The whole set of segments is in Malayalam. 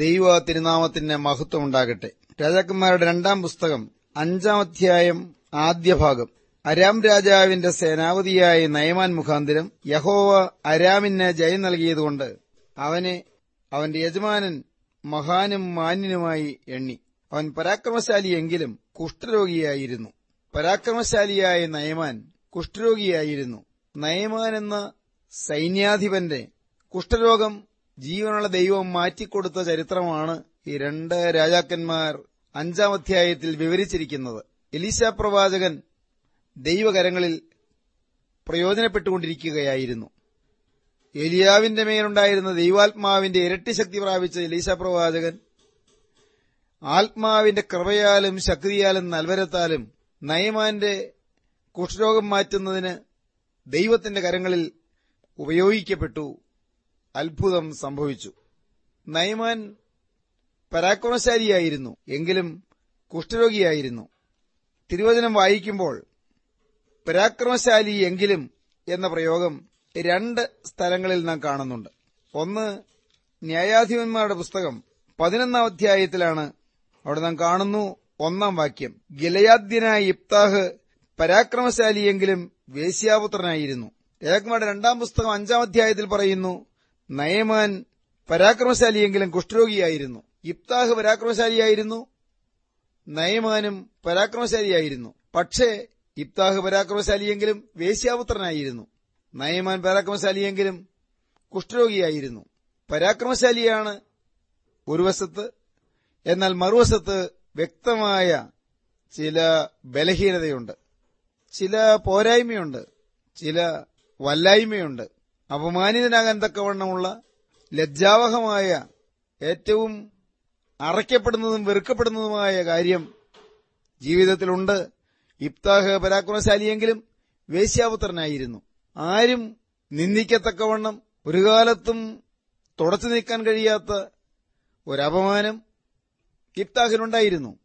ദൈവ തിരുനാമത്തിന് മഹത്വം ഉണ്ടാകട്ടെ രാജാക്കന്മാരുടെ രണ്ടാം പുസ്തകം അഞ്ചാം അധ്യായം ആദ്യ ഭാഗം. അരാം രാജാവിന്റെ സേനാപതിയായ നയമാൻ മുഖാന്തിരം യഹോവ അരാമിന് ജയം നൽകിയതുകൊണ്ട് അവനെ അവന്റെ യജമാനൻ മഹാനും മാന്യനുമായി എണ്ണി. അവൻ പരാക്രമശാലിയെങ്കിലും കുഷ്ഠരോഗിയായിരുന്നു. പരാക്രമശാലിയായ നയമാൻ കുഷ്ഠരോഗിയായിരുന്നു. നയമാൻ എന്ന സൈന്യാധിപന്റെ കുഷ്ഠരോഗം ജീവനുള്ള ദൈവം മാറ്റിക്കൊടുത്ത ചരിത്രമാണ് ഈ രണ്ട് രാജാക്കന്മാർ അഞ്ചാം അധ്യായത്തിൽ വിവരിച്ചിരിക്കുന്നത്. എലീശ പ്രവാചകൻ ദൈവകരങ്ങളിൽ പ്രയോജനപ്പെട്ടുകൊണ്ടിരിക്കുകയായിരുന്നു. എലിയാവിന്റെ മേലുണ്ടായിരുന്ന ദൈവാത്മാവിന്റെ ഇരട്ടി ശക്തി പ്രാപിച്ച എലീശ പ്രവാചകൻ ആത്മാവിന്റെ കൃപയാലും ശക്തിയാലും നൽവരത്താലും നയമാന്റെ കുഷ്ഠരോഗം മാറ്റുന്നതിന് ദൈവത്തിന്റെ കരങ്ങളിൽ ഉപയോഗിക്കപ്പെട്ടു. അത്ഭുതം സംഭവിച്ചു. നയമാൻ പരാക്രമശാലിയായിരുന്നു എങ്കിലും കുഷ്ഠരോഗിയായിരുന്നു. തിരുവചനം വായിക്കുമ്പോൾ പരാക്രമശാലി എങ്കിലും എന്ന പ്രയോഗം രണ്ട് സ്ഥലങ്ങളിൽ നാം കാണുന്നുണ്ട്. ഒന്ന് ന്യായാധിപന്മാരുടെ പുസ്തകം പതിനൊന്നാം അധ്യായത്തിലാണ് അവിടെ നാം കാണുന്നു ഒന്നാം വാക്യം. ഗിലയാദ്യനായ ഇപ്താഹ് പരാക്രമശാലിയെങ്കിലും വേശ്യാപുത്രനായിരുന്നു. രാജകുമാരുടെ രണ്ടാം പുസ്തകം അഞ്ചാം അധ്യായത്തിൽ പറയുന്നു നയമാൻ പരാക്രമശാലിയെങ്കിലും കുഷ്ഠരോഗിയായിരുന്നു. ഇബ്താഹ് പരാക്രമശാലിയായിരുന്നു. നയമാനും പരാക്രമശാലിയായിരുന്നു. പക്ഷേ ഇബ്താഹ് പരാക്രമശാലിയെങ്കിലും വേശ്യാപുത്രനായിരുന്നു. നയമാൻ പരാക്രമശാലിയെങ്കിലും കുഷ്ഠരോഗിയായിരുന്നു. പരാക്രമശാലിയാണ് ഒരു വശത്ത് എന്നാൽ മറുവശത്ത് വ്യക്തമായ ചില ബലഹീനതയുണ്ട്. ചില പോരായ്മയുണ്ട്. ചില വല്ലായ്മയുണ്ട്. അപമാനിതനാകാൻ തക്കവണ്ണമുള്ള ലജ്ജാവഹമായ ഏറ്റവും അറയ്ക്കപ്പെടുന്നതും വെറുക്കപ്പെടുന്നതുമായ കാര്യം ജീവിതത്തിലുണ്ട്. ഇബ്താഹ് പരാക്രമശാലിയെങ്കിലും വേശ്യാപുത്രനായിരുന്നു. ആരും നിന്ദിക്കത്തക്കവണ്ണം ഒരു കാലത്തും തുടച്ചു നീക്കാൻ കഴിയാത്ത ഒരപമാനം ഇബ്താഹിനുണ്ടായിരുന്നു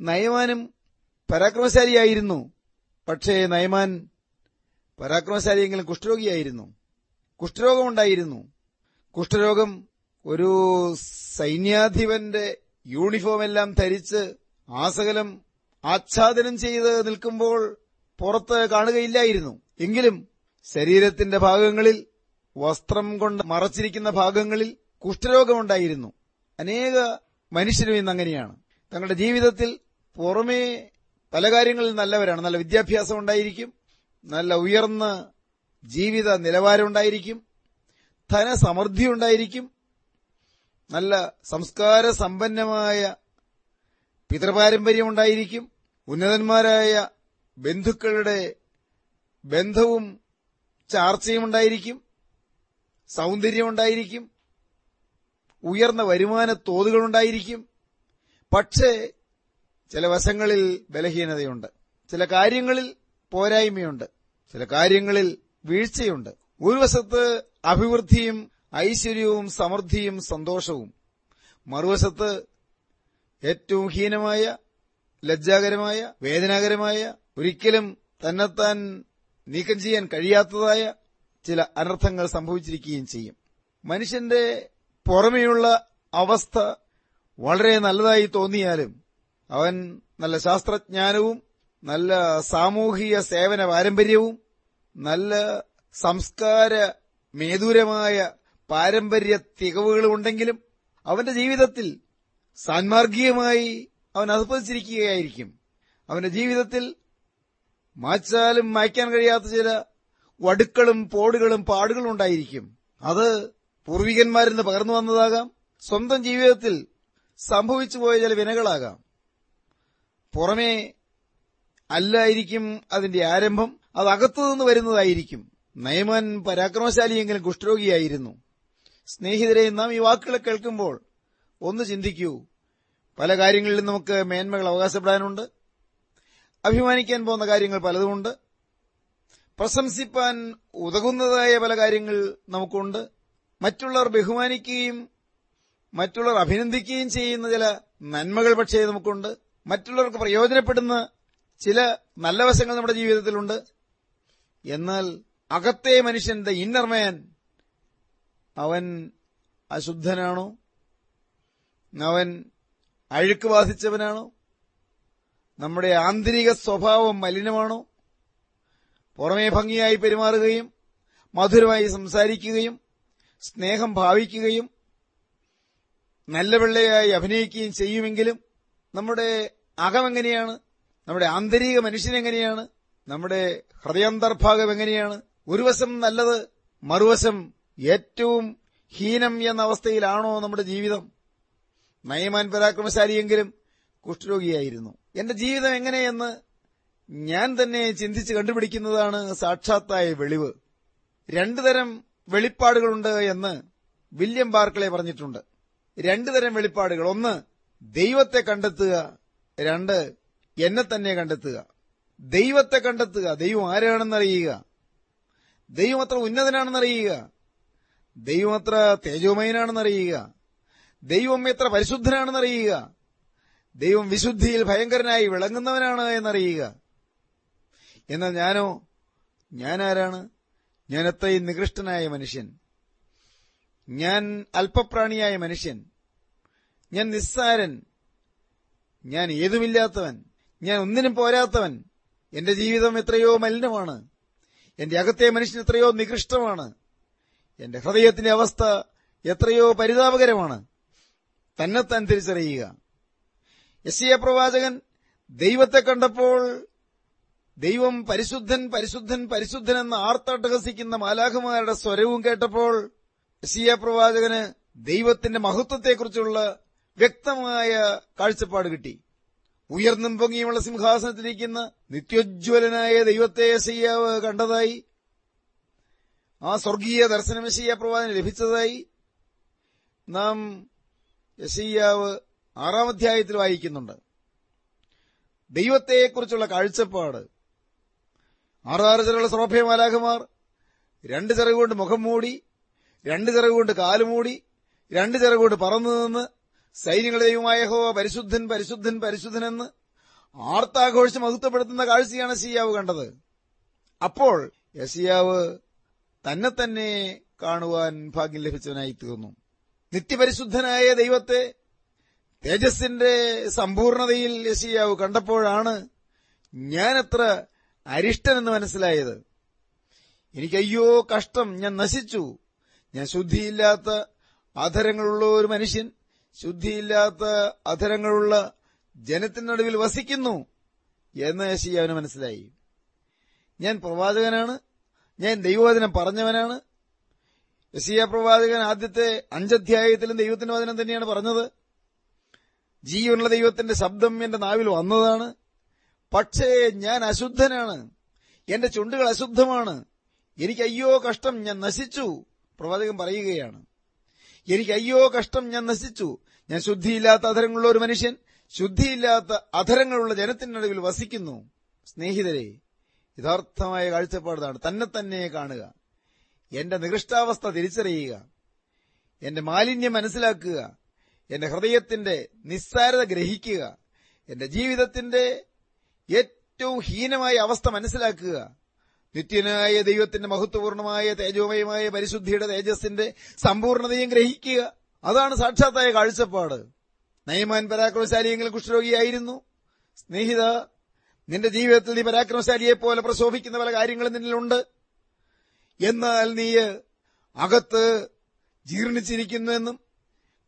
നയമാനും പരാക്രമശാലിയായിരുന്നു. പക്ഷേ നയമാൻ പരാക്രമശാലിയെങ്കിലും കുഷ്ഠരോഗിയായിരുന്നു. കുഷ്ഠരോഗമുണ്ടായിരുന്നു. കുഷ്ഠരോഗം ഒരു സൈന്യാധിപന്റെ യൂണിഫോം എല്ലാം ധരിച്ച് ആസകലം ആച്ഛാദനം ചെയ്ത് നിൽക്കുമ്പോൾ പുറത്ത് കാണുകയില്ലായിരുന്നു. എങ്കിലും ശരീരത്തിന്റെ ഭാഗങ്ങളിൽ വസ്ത്രം കൊണ്ട് മറച്ചിരിക്കുന്ന ഭാഗങ്ങളിൽ കുഷ്ഠരോഗമുണ്ടായിരുന്നു. അനേക മനുഷ്യരും ഇന്ന് അങ്ങനെയാണ് തങ്ങളുടെ ജീവിതത്തിൽ പുറമേ പല കാര്യങ്ങളിൽ നല്ലവരാണ്. നല്ല വിദ്യാഭ്യാസം ഉണ്ടായിരിക്കും. നല്ല ഉയർന്ന ജീവിത നിലവാരമുണ്ടായിരിക്കും. ധനസമൃദ്ധി ഉണ്ടായിരിക്കും നല്ല സംസ്കാര സമ്പന്നമായ പിതൃപാരമ്പര്യം ഉണ്ടായിരിക്കും ഉന്നതന്മാരായ ബന്ധുക്കളുടെ ബന്ധവും ചാർച്ചയും ഉണ്ടായിരിക്കും സൗന്ദര്യമുണ്ടായിരിക്കും. ഉയർന്ന വരുമാന തോതുകളുണ്ടായിരിക്കും. പക്ഷേ ചില വശങ്ങളിൽ ബലഹീനതയുണ്ട്. ചില കാര്യങ്ങളിൽ പോരായ്മയുണ്ട്. ചില കാര്യങ്ങളിൽ വീഴ്ചയുണ്ട്. ഒരു വശത്ത് അഭിവൃദ്ധിയും ഐശ്വര്യവും സമൃദ്ധിയും സന്തോഷവും. മറുവശത്ത് ഏറ്റവും ഹീനമായ ലജ്ജാകരമായ വേദനാകരമായ ഒരിക്കലും തന്നെത്താൻ നീക്കം ചെയ്യാൻ കഴിയാത്തതായ ചില അനർത്ഥങ്ങൾ സംഭവിച്ചിരിക്കുകയും ചെയ്യും. മനുഷ്യന്റെ പുറമെയുള്ള അവസ്ഥ വളരെ നല്ലതായി തോന്നിയാലും അവൻ നല്ല ശാസ്ത്രജ്ഞാനവും നല്ല സാമൂഹിക സേവന പാരമ്പര്യവും നല്ല സംസ്കാര മേദൂരമായ പാരമ്പര്യ തികവുകളും ഉണ്ടെങ്കിലും അവന്റെ ജീവിതത്തിൽ സാൻമാർഗികമായി അവൻ അധപ്പതിച്ചിരിക്കുകയായിരിക്കും അവന്റെ ജീവിതത്തിൽ മാച്ചാലും മായ്ക്കാൻ കഴിയാത്ത ചില വടുക്കളും പോടുകളും പാടുകളും ഉണ്ടായിരിക്കും. അത് പൂർവികന്മാരിൽ നിന്ന് പകർന്നു വന്നതാകാം. സ്വന്തം ജീവിതത്തിൽ സംഭവിച്ചു പോയ ചില വിനകളാകാം. പുറമേ അല്ലായിരിക്കും അതിന്റെ ആരംഭം. അത് അകത്തുനിന്ന് വരുന്നതായിരിക്കും. നയമാൻ പരാക്രമശാലിയെങ്കിലും കുഷ്ഠരോഗിയായിരുന്നു. സ്നേഹിതരെ നാം ഈ വാക്കുകളെ കേൾക്കുമ്പോൾ ഒന്ന് ചിന്തിക്കൂ. പല കാര്യങ്ങളിലും നമുക്ക് മേന്മകൾ അവകാശപ്പെടാനുണ്ട്. അഭിമാനിക്കാൻ പോകുന്ന കാര്യങ്ങൾ പലതുമുണ്ട്. പ്രശംസിപ്പാൻ ഉതകുന്നതായ പല കാര്യങ്ങൾ നമുക്കുണ്ട്. മറ്റുള്ളവർ ബഹുമാനിക്കുകയും മറ്റുള്ളവർ അഭിനന്ദിക്കുകയും ചെയ്യുന്ന ചില നന്മകൾ പക്ഷേ നമുക്കുണ്ട്. മറ്റുള്ളവർക്ക് പ്രയോജനപ്പെടുന്ന ചില നല്ല വശങ്ങൾ നമ്മുടെ ജീവിതത്തിലുണ്ട്. എന്നാൽ അകത്തെ മനുഷ്യന്റെ ഇന്നർ മാൻ അവൻ അശുദ്ധനാണോ? അവൻ അഴുക്ക് ബാധിച്ചവനാണോ? നമ്മുടെ ആന്തരിക സ്വഭാവം മലിനമാണോ? പുറമേ ഭംഗിയായി പെരുമാറുകയും മധുരമായി സംസാരിക്കുകയും സ്നേഹം ഭാവിക്കുകയും നല്ല പിള്ളയായി അഭിനയിക്കുകയും ചെയ്യുമെങ്കിലും നമ്മുടെ അകമെങ്ങനെയാണ്? നമ്മുടെ ആന്തരിക മനുഷ്യനെങ്ങനെയാണ് നമ്മുടെ ഹൃദയാന്തർഭാഗം എങ്ങനെയാണ്? ഒരു വശം നല്ലത് മറുവശം ഏറ്റവും ഹീനം എന്ന അവസ്ഥയിലാണോ നമ്മുടെ ജീവിതം? നയമാൻ പരാക്രമശാലിയെങ്കിലും കുഷ്ഠരോഗിയായിരുന്നു. എന്റെ ജീവിതം എങ്ങനെയെന്ന് ഞാൻ തന്നെ ചിന്തിച്ച് കണ്ടുപിടിക്കുന്നതാണ് സാക്ഷാത്തായ വെളിവ്. രണ്ടു തരം വെളിപ്പാടുകളുണ്ട് എന്ന് വില്യം ബാർക്കളെ പറഞ്ഞിട്ടുണ്ട്. രണ്ടു തരം വെളിപ്പാടുകൾ. ഒന്ന് ദൈവത്തെ കണ്ടെത്തുക. രണ്ട് എന്നെ തന്നെ കണ്ടെത്തുക. ദൈവത്തെ കണ്ടെത്തുക. ദൈവം ആരാണെന്നറിയുക ദൈവം അത്ര ഉന്നതനാണെന്നറിയുക ദൈവം അത്ര തേജോമയനാണെന്നറിയുക ദൈവം എത്ര പരിശുദ്ധനാണെന്നറിയുക ദൈവം വിശുദ്ധിയിൽ ഭയങ്കരനായി വിളങ്ങുന്നവനാണ് എന്നറിയുക. എന്നാൽ ഞാനോ? ഞാനാരാണ് ഞാൻ എത്രയും നികൃഷ്ടനായ മനുഷ്യൻ. ഞാൻ അല്പപ്രാണിയായ മനുഷ്യൻ. ഞാൻ നിസ്സാരൻ. ഞാൻ ഏതുമില്ലാത്തവൻ. ഞാൻ ഒന്നിനും പോരാത്തവൻ. എന്റെ ജീവിതം എത്രയോ മലിനമാണ്. എന്റെ അകത്തെ മനുഷ്യൻ എത്രയോ നികൃഷ്ടമാണ്. എന്റെ ഹൃദയത്തിന്റെ അവസ്ഥ എത്രയോ പരിതാപകരമാണ്. തന്നെത്താൻ തിരിച്ചറിയുക. യസിയ പ്രവാചകൻ ദൈവത്തെ കണ്ടപ്പോൾ ദൈവം പരിശുദ്ധൻ പരിശുദ്ധൻ പരിശുദ്ധൻ എന്ന് ആർത്തട്ടഹസിക്കുന്ന മാലാഖമാരുടെ സ്വരവും കേട്ടപ്പോൾ യസിയ പ്രവാചകന് ദൈവത്തിന്റെ മഹത്വത്തെക്കുറിച്ചുള്ള വ്യക്തമായ കാഴ്ചപ്പാട് കിട്ടി. ഉയർന്നും പൊങ്ങിയുമുള്ള സിംഹാസനത്തിലിരിക്കുന്ന നിത്യോജ്വലനായ ദൈവത്തെ ശയ്യാവ് കണ്ടതായി ആ സ്വർഗീയ ദർശനം യശയ്യ പ്രവാചന് ലഭിച്ചതായി നാം യശയ്യാവ് ആറാം അധ്യായത്തിൽ വായിക്കുന്നുണ്ട്. ദൈവത്തെക്കുറിച്ചുള്ള കാഴ്ചപ്പാട്. ആറാറ് ചിറകുള്ള സ്രോഭ്യമാലാഖമാർ രണ്ട് ചിറകുകൊണ്ട് മുഖം മൂടി രണ്ട് ചിറകുകൊണ്ട് കാലുമൂടി രണ്ട് ചിറകുകൊണ്ട് പറന്നു നിന്ന് സൈന്യങ്ങളുടെ ദൈവമായ ഹോ പരിശുദ്ധൻ പരിശുദ്ധൻ പരിശുദ്ധനെന്ന് ആർത്താഘോഷം മഹത്വപ്പെടുത്തുന്ന കാഴ്ചയാണ് സിയാവ് കണ്ടത്. അപ്പോൾ യസിയാവ് തന്നെ തന്നെ കാണുവാൻ ഭാഗ്യം ലഭിച്ചവനായി തീർന്നു. നിത്യപരിശുദ്ധനായ ദൈവത്തെ തേജസ്സിന്റെ സമ്പൂർണതയിൽ യസിയാവ് കണ്ടപ്പോഴാണ് ഞാനത്ര അരിഷ്ടനെന്ന് മനസ്സിലായത്. എനിക്കയ്യോ കഷ്ടം ഞാൻ നശിച്ചു. ഞാൻ ശുദ്ധിയില്ലാത്ത ആധരങ്ങളുള്ള ഒരു മനുഷ്യൻ. ശുദ്ധിയില്ലാത്ത അധരങ്ങളുള്ള ജനത്തിനടുവിൽ വസിക്കുന്നു എന്ന് യശിയാവിന് മനസ്സിലായി. ഞാൻ പ്രവാചകനാണ് ഞാൻ ദൈവവചനം പറഞ്ഞവനാണ്. യസിയ പ്രവാചകൻ ആദ്യത്തെ അഞ്ചധ്യായത്തിലും ദൈവത്തിന്റെ വചനം തന്നെയാണ് പറഞ്ഞത്. ജീവനുള്ള ദൈവത്തിന്റെ ശബ്ദം എന്റെ നാവിൽ വന്നതാണ്. പക്ഷേ ഞാൻ അശുദ്ധനാണ്. എന്റെ ചുണ്ടുകൾ അശുദ്ധമാണ്. എനിക്ക് അയ്യോ കഷ്ടം ഞാൻ നശിച്ചു. പ്രവാചകൻ പറയുകയാണ് എനിക്ക് അയ്യോ കഷ്ടം ഞാൻ നശിച്ചു. ഞാൻ ശുദ്ധിയില്ലാത്ത അധരങ്ങളുള്ള ഒരു മനുഷ്യൻ ശുദ്ധിയില്ലാത്ത അധരങ്ങളുള്ള ജനത്തിനടുവിൽ വസിക്കുന്നു. സ്നേഹിതരെ യഥാർത്ഥമായ കാഴ്ചപ്പാടാണ്. തന്നെ തന്നെ കാണുക. എന്റെ നികൃഷ്ടാവസ്ഥ തിരിച്ചറിയുക. എന്റെ മാലിന്യം മനസ്സിലാക്കുക. എന്റെ ഹൃദയത്തിന്റെ നിസ്സാരത ഗ്രഹിക്കുക. എന്റെ ജീവിതത്തിന്റെ ഏറ്റവും ഹീനമായ അവസ്ഥ മനസ്സിലാക്കുക. നിത്യനായ ദൈവത്തിന്റെ മഹത്വപൂർണമായ തേജോമയമായ പരിശുദ്ധിയുടെ തേജസ്സിന്റെ സമ്പൂർണതയും ഗ്രഹിക്കുക. അതാണ് സാക്ഷാത്തായ കാഴ്ചപ്പാട്. നയമാൻ പരാക്രമശാലിയെങ്കിലും കുഷ്ഠരോഗിയായിരുന്നു. സ്നേഹിത നിന്റെ ജീവിതത്തിൽ നീ പരാക്രമശാലിയെ പോലെ പ്രശോഭിക്കുന്ന പല കാര്യങ്ങളും നിന്നിലുണ്ട്. എന്നാൽ നീ അകത്ത് ജീർണിച്ചിരിക്കുന്നുവെന്നും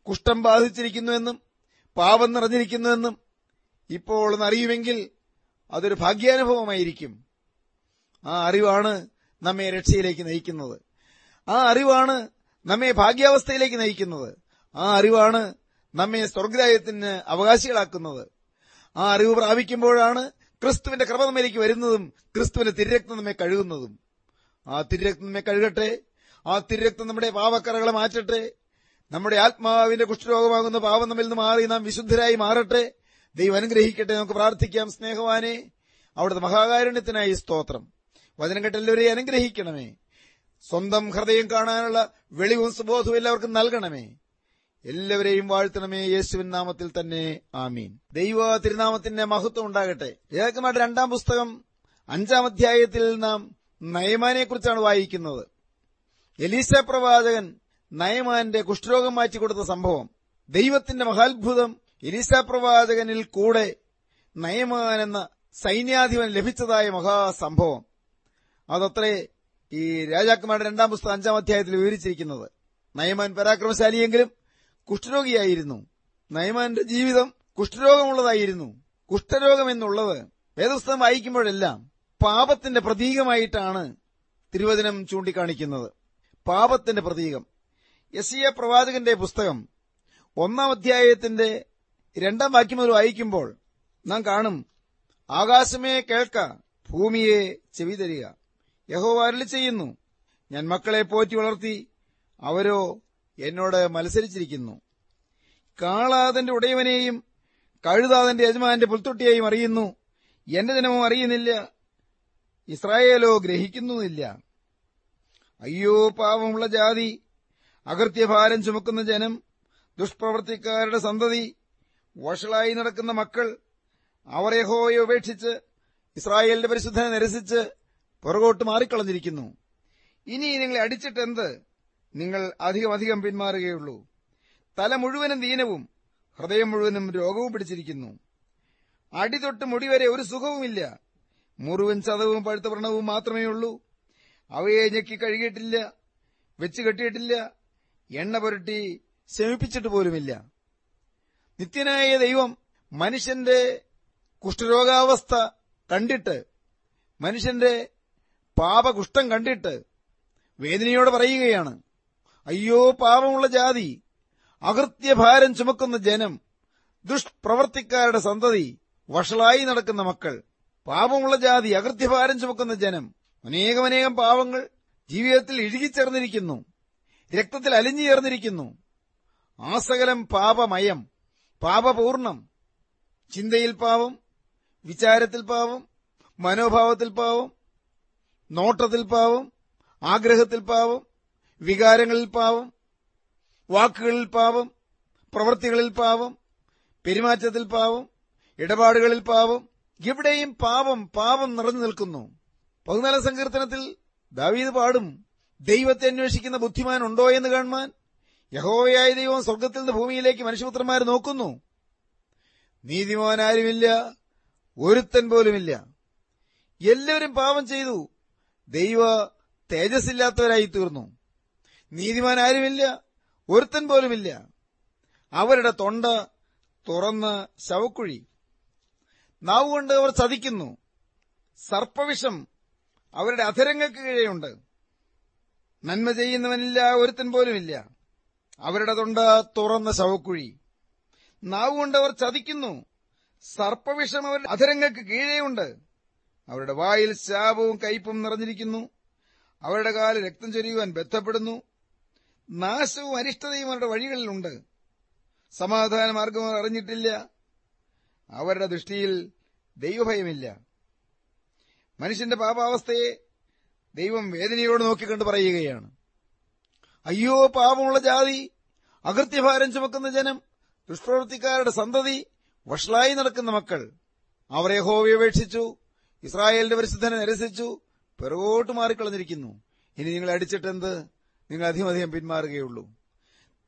കുഷ്ഠം ബാധിച്ചിരിക്കുന്നുവെന്നും പാപം നിറഞ്ഞിരിക്കുന്നുവെന്നും ഇപ്പോൾ അറിയുമെങ്കിൽ അതൊരു ഭാഗ്യാനുഭവമായിരിക്കും. ആ അറിവാണ് നമ്മെ രക്ഷയിലേക്ക് നയിക്കുന്നത്. ആ അറിവാണ് നമ്മെ ഭാഗ്യാവസ്ഥയിലേക്ക് നയിക്കുന്നത്. ആ അറിവാണ് നമ്മെ സ്വർഗ്രാഹ്യത്തിന് അവകാശികളാക്കുന്നത്. ആ അറിവ് പ്രാപിക്കുമ്പോഴാണ് ക്രിസ്തുവിന്റെ കൃപ നമ്മയിലേക്ക് വരുന്നതും ക്രിസ്തുവിന്റെ തിരരക്തം നമ്മെ കഴുകുന്നതും. ആ തിരരക്തം നമ്മെ കഴുകട്ടെ. ആ തിരരക്തം നമ്മുടെ പാവക്കറകളെ മാറ്റട്ടെ. നമ്മുടെ ആത്മാവിന്റെ കുഷ്ഠരോഗമാകുന്ന പാവം നമ്മിൽ നിന്ന് മാറി നാം വിശുദ്ധരായി മാറട്ടെ. ദൈവം അനുഗ്രഹിക്കട്ടെ. നമുക്ക് പ്രാർത്ഥിക്കാം. സ്നേഹവാനെ അവിടുത്തെ മഹാകാരുണ്യത്തിനായി സ്തോത്രം. വചനം കേട്ടെല്ലാവരെയും അനുഗ്രഹിക്കണമേ. സ്വന്തം ഹൃദയം കാണാനുള്ള വെളിവും സുബോധവും എല്ലാവർക്കും നൽകണമേ. എല്ലാവരെയും വാഴ്ത്തണമേ യേശുവിൻ നാമത്തിൽ തന്നെ. ആമീൻ. ദൈവ തിരുനാമത്തിന്റെ മഹത്വം ഉണ്ടാകട്ടെ. ഏകമായിട്ട് രണ്ടാം പുസ്തകം അഞ്ചാം അധ്യായത്തിൽ നാം നയമാനെക്കുറിച്ചാണ് വായിക്കുന്നത്. എലീസ പ്രവാചകൻ നയമാന്റെ കുഷ്ഠരോഗം മാറ്റിക്കൊടുത്ത സംഭവം. ദൈവത്തിന്റെ മഹാത്ഭുതം എലീസ പ്രവാചകനിൽ കൂടെ നയമാൻ എന്ന സൈന്യാധിപൻ ലഭിച്ചതായ മഹാസംഭവം. അതത്രേ ഈ രാജാക്കന്മാരുടെ രണ്ടാം പുസ്തകം അഞ്ചാം അധ്യായത്തിൽ വിവരിച്ചിരിക്കുന്നത്. നയമാൻ പരാക്രമശാലിയെങ്കിലും കുഷ്ഠരോഗിയായിരുന്നു. നയമാന്റെ ജീവിതം കുഷ്ഠരോഗമുള്ളതായിരുന്നു. കുഷ്ഠരോഗം എന്നുള്ളത് വേദപുസ്തകം വായിക്കുമ്പോഴെല്ലാം പാപത്തിന്റെ പ്രതീകമായിട്ടാണ് തിരുവചനം ചൂണ്ടിക്കാണിക്കുന്നത്. പാപത്തിന്റെ പ്രതീകം. യസിയ പ്രവാചകന്റെ പുസ്തകം ഒന്നാം അധ്യായത്തിന്റെ രണ്ടാം വാക്യം മുതൽ വായിക്കുമ്പോൾ നാം കാണും ആകാശമേ കേൾക്ക ഭൂമിയെ ചെവി തരിക യഹോവ ചെയ്യുന്നു. ഞാൻ മക്കളെ പോറ്റി വളർത്തി അവരോ എന്നോട് മത്സരിച്ചിരിക്കുന്നു. കാളാതന്റെ ഉടയവനെയും കഴുതാതന്റെ യജമാന്റെ പുൽത്തൊട്ടിയെയും അറിയുന്നു. എന്റെ ജനമോ അറിയുന്നില്ല. ഇസ്രായേലോ ഗ്രഹിക്കുന്നുമില്ല. അയ്യോ പാവമുള്ള ജാതി അകൃത്യഭാരം ചുമക്കുന്ന ജനം ദുഷ്പ്രവർത്തിക്കാരുടെ സന്തതി വഷളായി നടക്കുന്ന മക്കൾ അവർ യഹോയെ ഉപേക്ഷിച്ച് ഇസ്രായേലിന്റെ പരിശുദ്ധനെ നിരസിച്ച് പുറകോട്ട് മാറിക്കളഞ്ഞിരിക്കുന്നു. ഇനി നിങ്ങളെ അടിച്ചിട്ടെന്ത് നിങ്ങൾ അധികമധികം അധികം പിന്മാറുകയുള്ളൂ. തല മുഴുവനും ദീനവും ഹൃദയം മുഴുവനും രോഗവും പിടിച്ചിരിക്കുന്നു. അടിതൊട്ട് മുടിവരെ ഒരു സുഖവുമില്ല. മുറിവും ചതവും പഴുത്ത വ്രണവും മാത്രമേ ഉള്ളൂ. അവയെ ഞെക്കി കഴുകിയിട്ടില്ല വെച്ച് കെട്ടിയിട്ടില്ല എണ്ണ പുരട്ടി ശമിപ്പിച്ചിട്ട് പോലുമില്ല. നിത്യനായ ദൈവം മനുഷ്യന്റെ കുഷ്ഠരോഗാവസ്ഥ കണ്ടിട്ട് മനുഷ്യന്റെ പാപകുഷ്ഠം കണ്ടിട്ട് വേദനയോട് പറയുകയാണ് അയ്യോ പാപമുള്ള ജാതി അകൃത്യഭാരം ചുമക്കുന്ന ജനം ദുഷ്പ്രവർത്തിക്കാരുടെ സന്തതി വഷളായി നടക്കുന്ന മക്കൾ പാപമുള്ള ജാതി അകൃത്യഭാരം ചുമക്കുന്ന ജനം അനേകമനേകം പാവങ്ങൾ ജീവിതത്തിൽ ഇഴുകിച്ചേർന്നിരിക്കുന്നു രക്തത്തിൽ അലിഞ്ഞു ചേർന്നിരിക്കുന്നു. ആസകലം പാപമയം പാപപൂർണം. ചിന്തയിൽ പാവം വിചാരത്തിൽ പാവം മനോഭാവത്തിൽ പാവം നോട്ടത്തിൽ പാവം ആഗ്രഹത്തിൽ പാവം വികാരങ്ങളിൽ പാവം വാക്കുകളിൽ പാവം പ്രവൃത്തികളിൽ പാവം പെരുമാറ്റത്തിൽ പാവം ഇടപാടുകളിൽ പാവം എവിടെയും പാപം പാപം നിറഞ്ഞു നിൽക്കുന്നു. പതിനാലാം സങ്കീർത്തനത്തിൽ ദാവീദ് പാടും ദൈവത്തെ അന്വേഷിക്കുന്ന ബുദ്ധിമാൻ ഉണ്ടോ എന്ന് കാണുവാൻ യഹോവയായ ദൈവം സ്വർഗത്തിൽ നിന്ന് ഭൂമിയിലേക്ക് മനുഷ്യപുത്രന്മാർ നോക്കുന്നു. നീതിമാനാരുമില്ല ഒരുത്തൻ പോലുമില്ല. എല്ലാവരും പാപം ചെയ്തു ദൈവ തേജസ്സില്ലാത്തവരായി തീർന്നു. നീതിമാൻ ആരുമില്ല ഒരുത്തൻ പോലുമില്ല. അവരുടെ തൊണ്ട തുറന്ന് ശവക്കുഴി. നാവുകൊണ്ട് അവർ ചതിക്കുന്നു. സർപ്പവിഷം അവരുടെ അധരങ്ങൾക്ക് കീഴെയുണ്ട്. നന്മ ചെയ്യുന്നവനില്ല ഒരുത്തൻ പോലുമില്ല. അവരുടെ തൊണ്ട തുറന്ന ശവക്കുഴി. നാവുകൊണ്ട് അവർ ചതിക്കുന്നു. സർപ്പവിഷം അവരുടെ അധരങ്ങൾക്ക് കീഴെയുണ്ട്. അവരുടെ വായിൽ ശാപവും കയ്പും നിറഞ്ഞിരിക്കുന്നു. അവരുടെ കാൽ രക്തം ചൊരിയുവാൻ ബന്ധപ്പെടുന്നു നാശവും അരിഷ്ടതയും അവരുടെ വഴികളിലുണ്ട്. സമാധാന മാർഗം അറിഞ്ഞിട്ടില്ല. അവരുടെ ദൃഷ്ടിയിൽ ദൈവഭയമില്ല. മനുഷ്യന്റെ പാപാവസ്ഥയെ ദൈവം വേദനയോട് നോക്കിക്കൊണ്ട് പറയുകയാണ്. അയ്യോ പാപമുള്ള ജാതി അകൃത്യഭാരം ചുമക്കുന്ന ജനം ദുഷ്പ്രവൃത്തിക്കാരുടെ സന്തതി വഷളായി നടക്കുന്ന മക്കൾ. അവരെ ഹോവി ഉപേക്ഷിച്ചു ഇസ്രായേലിന്റെ പരിശുദ്ധനെ നിരസിച്ചു പിറകോട്ട് മാറിക്കളഞ്ഞിരിക്കുന്നു. ഇനി നിങ്ങൾ അടിച്ചിട്ടെന്ത് നിങ്ങൾ അധികം പിന്മാറുകയുള്ളൂ.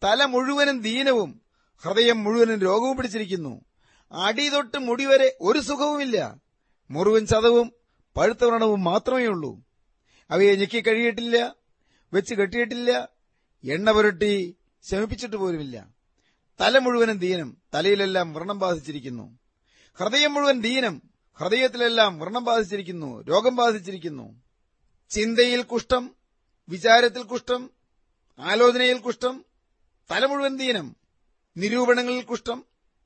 തല മുഴുവനും ദീനവും ഹൃദയം മുഴുവനും രോഗവും പിടിച്ചിരിക്കുന്നു. അടി തൊട്ട് മുടിവരെ ഒരു സുഖവുമില്ല. മുറിവും ചതവും പഴുത്ത വ്രണവും മാത്രമേ ഉള്ളൂ അവയെ ഞെക്കി കഴിയിട്ടില്ല വെച്ച് കെട്ടിയിട്ടില്ല എണ്ണ പുരട്ടി ശമിപ്പിച്ചിട്ട് പോലുമില്ല. തല മുഴുവനും ദീനം തലയിലെല്ലാം വ്രണം ബാധിച്ചിരിക്കുന്നു. ഹൃദയം മുഴുവൻ ദീനം ഹൃദയത്തിലെല്ലാം വ്രണം ബാധിച്ചിരിക്കുന്നു രോഗം ബാധിച്ചിരിക്കുന്നു. ചിന്തയിൽ കുഷ്ഠം വിചാരത്തിൽ കുഷ്ഠം ആലോചനയിൽ കുഷ്ഠം തല മുഴുവൻ ദീനം നിരൂപണങ്ങളിൽ കുഷ്ഠം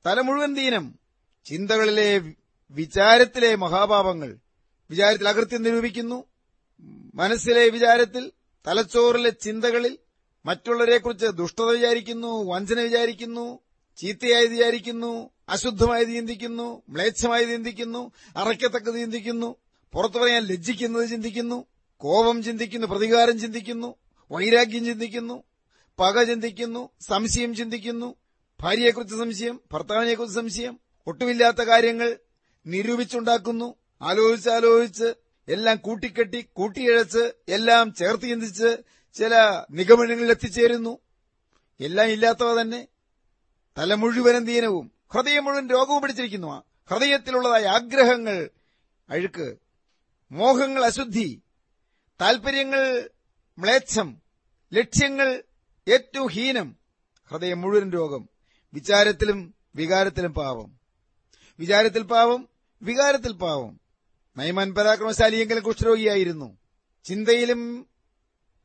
തല മുഴുവൻ ദീനം ചിന്തകളിലെ വിചാരത്തിലെ മഹാപാപങ്ങൾ വിചാരത്തിൽ അകൃത്യം നിരൂപിക്കുന്നു മനസ്സിലെ വിചാരത്തിൽ തലച്ചോറിലെ ചിന്തകളിൽ മറ്റുള്ളവരെക്കുറിച്ച് ദുഷ്ടത വിചാരിക്കുന്നു വഞ്ചന വിചാരിക്കുന്നു ചീത്തയായി വിചാരിക്കുന്നു അശുദ്ധമായത് ചിന്തിക്കുന്നു മ്ലേച്ഛമായി ചിന്തിക്കുന്നു അറയ്ക്കത്തക്കത് ചിന്തിക്കുന്നു പുറത്തു പറയാൻ ലജ്ജിക്കുന്നത് ചിന്തിക്കുന്നു കോപം ചിന്തിക്കുന്നു പ്രതികാരം ചിന്തിക്കുന്നു വൈരാഗ്യം ചിന്തിക്കുന്നു പക ചിന്തിക്കുന്നു സംശയം ചിന്തിക്കുന്നു ഭാര്യയെക്കുറിച്ച് സംശയം ഭർത്താവിനെക്കുറിച്ച് സംശയം ഒട്ടുമില്ലാത്ത കാര്യങ്ങൾ നിരൂപിച്ചുണ്ടാക്കുന്നു ആലോചിച്ചാലോചിച്ച് എല്ലാം കൂട്ടിക്കെട്ടി കൂട്ടിയിഴച്ച് എല്ലാം ചേർത്ത് ചിന്തിച്ച് ചില നിഗമനങ്ങളിൽ എത്തിച്ചേരുന്നു. എല്ലാം ഇല്ലാത്തവ തന്നെ തല മുഴുവനും ദീനവും. ഹൃദയം മുഴുവൻ രോഗവും പിടിച്ചിരിക്കുന്നു ഹൃദയത്തിലുള്ളതായ ആഗ്രഹങ്ങൾ അഴുക്ക് മോഹങ്ങൾ അശുദ്ധി താൽപര്യങ്ങൾ മ്ലേച്ഛം ലക്ഷ്യങ്ങൾ ഏറ്റവും ഹീനം ഹൃദയം മുഴുവൻ രോഗം വിചാരത്തിലും വികാരത്തിലും പാവം. വിചാരത്തിൽ പാവം വികാരത്തിൽ പാവം. നയമാൻ പരാക്രമശാലിയെങ്കിലും കുഷ്ഠരോഗിയായിരുന്നു. ചിന്തയിലും